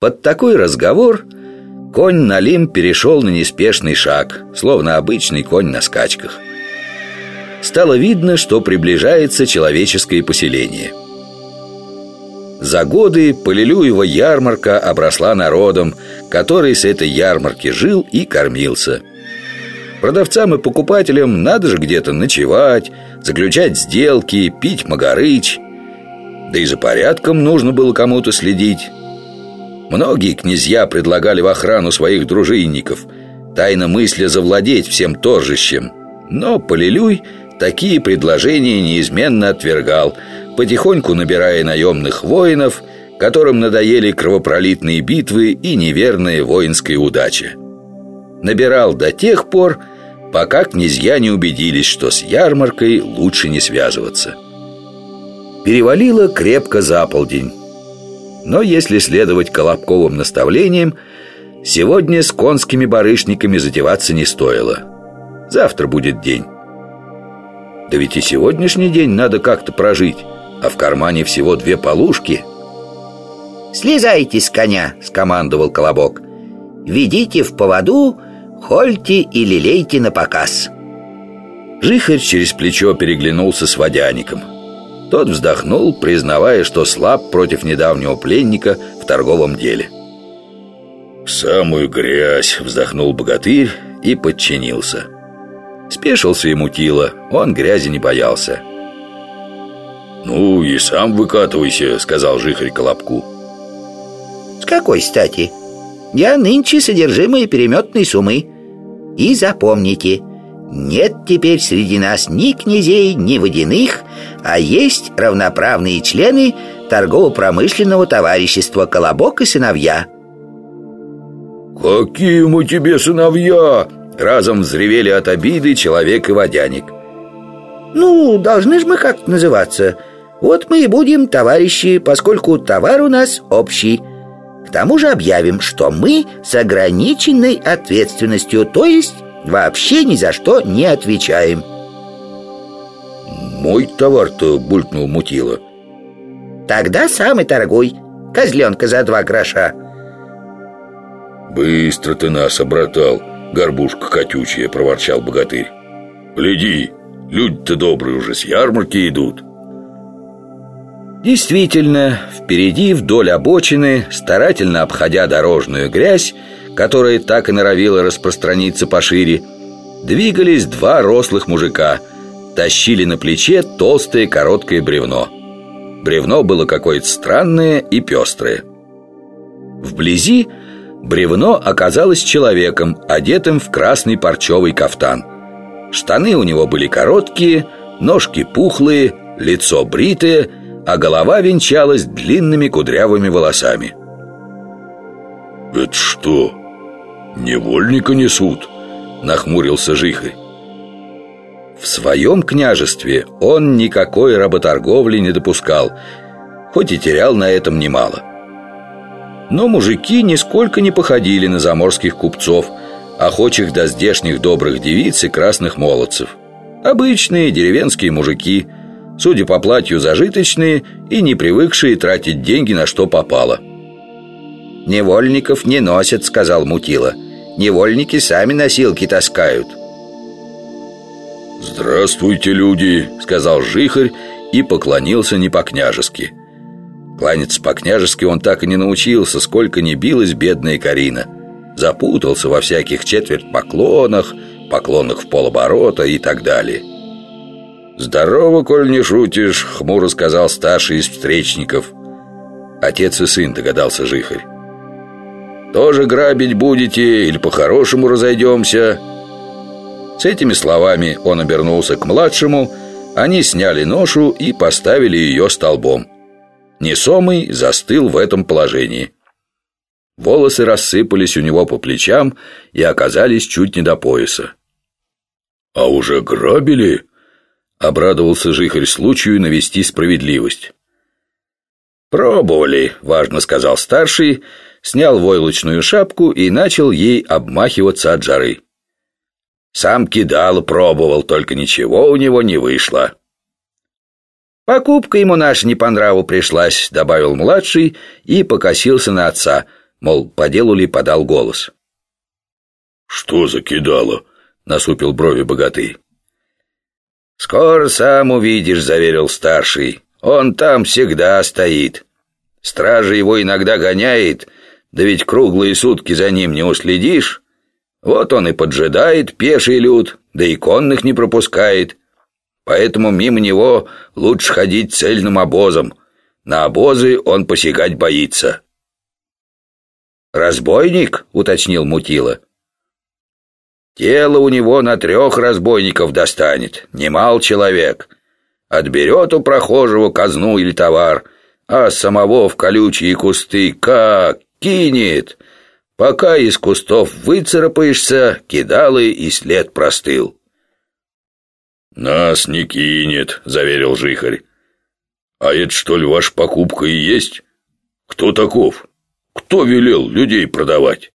Под такой разговор конь Налим перешел на неспешный шаг, словно обычный конь на скачках. Стало видно, что приближается человеческое поселение. За годы Полилюева ярмарка обросла народом, который с этой ярмарки жил и кормился. Продавцам и покупателям надо же где-то ночевать, заключать сделки, пить магарыч. Да и за порядком нужно было кому-то следить. Многие князья предлагали в охрану своих дружинников, тайно мысля завладеть всем торжищем. Но Полилюй такие предложения неизменно отвергал, потихоньку набирая наемных воинов, которым надоели кровопролитные битвы и неверная воинская удача. Набирал до тех пор, пока князья не убедились, что с ярмаркой лучше не связываться. Перевалило крепко за полдень. Но если следовать Колобковым наставлениям, сегодня с конскими барышниками затеваться не стоило. Завтра будет день. Да ведь и сегодняшний день надо как-то прожить, а в кармане всего две полушки. «Слезайте с коня», — скомандовал Колобок. «Ведите в поводу, хольте и лелейте на показ». Жихарь через плечо переглянулся с водяником — тот вздохнул, признавая, что слаб против недавнего пленника в торговом деле. самую грязь!» — вздохнул богатырь и подчинился. Спешился ему Тила, он грязи не боялся. «Ну и сам выкатывайся», — сказал Жихарь Колобку. «С какой стати? Я нынче содержимое переметной суммы. И запомните, нет теперь среди нас ни князей, ни водяных, а есть равноправные члены торгово-промышленного товарищества «Колобок и сыновья». «Какие мы тебе сыновья?» Разом взревели от обиды человек и водяник. «Ну, должны же мы как-то называться. Вот мы и будем товарищи, поскольку товар у нас общий». К тому же объявим, что мы с ограниченной ответственностью, то есть Вообще ни за что не отвечаем Мой товар-то булькнул мутила Тогда сам и торгуй Козленка за два гроша. Быстро ты нас обратал, горбушка котючая, проворчал богатырь. Гляди, люди-то добрые уже с ярмарки идут. Действительно, впереди вдоль обочины, старательно обходя дорожную грязь, которая так и норовила распространиться пошире, двигались два рослых мужика, тащили на плече толстое короткое бревно. Бревно было какое-то странное и пестрое. Вблизи бревно оказалось человеком, одетым в красный парчевый кафтан. Штаны у него были короткие, ножки пухлые, лицо бритое, а голова венчалась длинными кудрявыми волосами. «Это что, «Невольника несут», — нахмурился Жихарь. В своем княжестве он никакой работорговли не допускал, хоть и терял на этом немало. Но мужики нисколько не походили на заморских купцов, охочих до здешних добрых девиц и красных молодцев. Обычные деревенские мужики, судя по платью зажиточные и не привыкшие тратить деньги на что попало. «Невольников не носят», — сказал Мутила — Невольники сами носилки таскают «Здравствуйте, люди!» — сказал Жихарь и поклонился не по-княжески Кланяться по-княжески он так и не научился, сколько не билась бедная Карина Запутался во всяких четверть поклонах, поклонах в полоборота и так далее «Здорово, коль не шутишь», — хмуро сказал старший из встречников Отец и сын, догадался Жихарь тоже грабить будете или по-хорошему разойдемся?» С этими словами он обернулся к младшему, они сняли ношу и поставили ее столбом. Несомый застыл в этом положении. Волосы рассыпались у него по плечам и оказались чуть не до пояса. «А уже грабили?» — обрадовался Жихарь случаю навести справедливость. «Пробовали», — важно сказал старший, — снял войлочную шапку и начал ей обмахиваться от жары. Сам кидал, пробовал, только ничего у него не вышло. «Покупка ему наша не по нраву пришлась», — добавил младший и покосился на отца. Мол, по делу ли подал голос. «Что за кидало?» — насупил брови богатырь. «Скоро сам увидишь», — заверил старший. «Он там всегда стоит. Стража его иногда гоняет, да ведь круглые сутки за ним не уследишь. Вот он и поджидает пеший люд, да и конных не пропускает. Поэтому мимо него лучше ходить цельным обозом. На обозы он посягать боится». «Разбойник?» — уточнил Мутила. Тело у него на трех разбойников достанет, немал человек. Отберет у прохожего казну или товар, а самого в колючие кусты как кинет. Пока из кустов выцарапаешься, кидалы и след простыл. «Нас не кинет», — заверил Жихарь. «А это что ли ваша покупка и есть? Кто таков? Кто велел людей продавать?»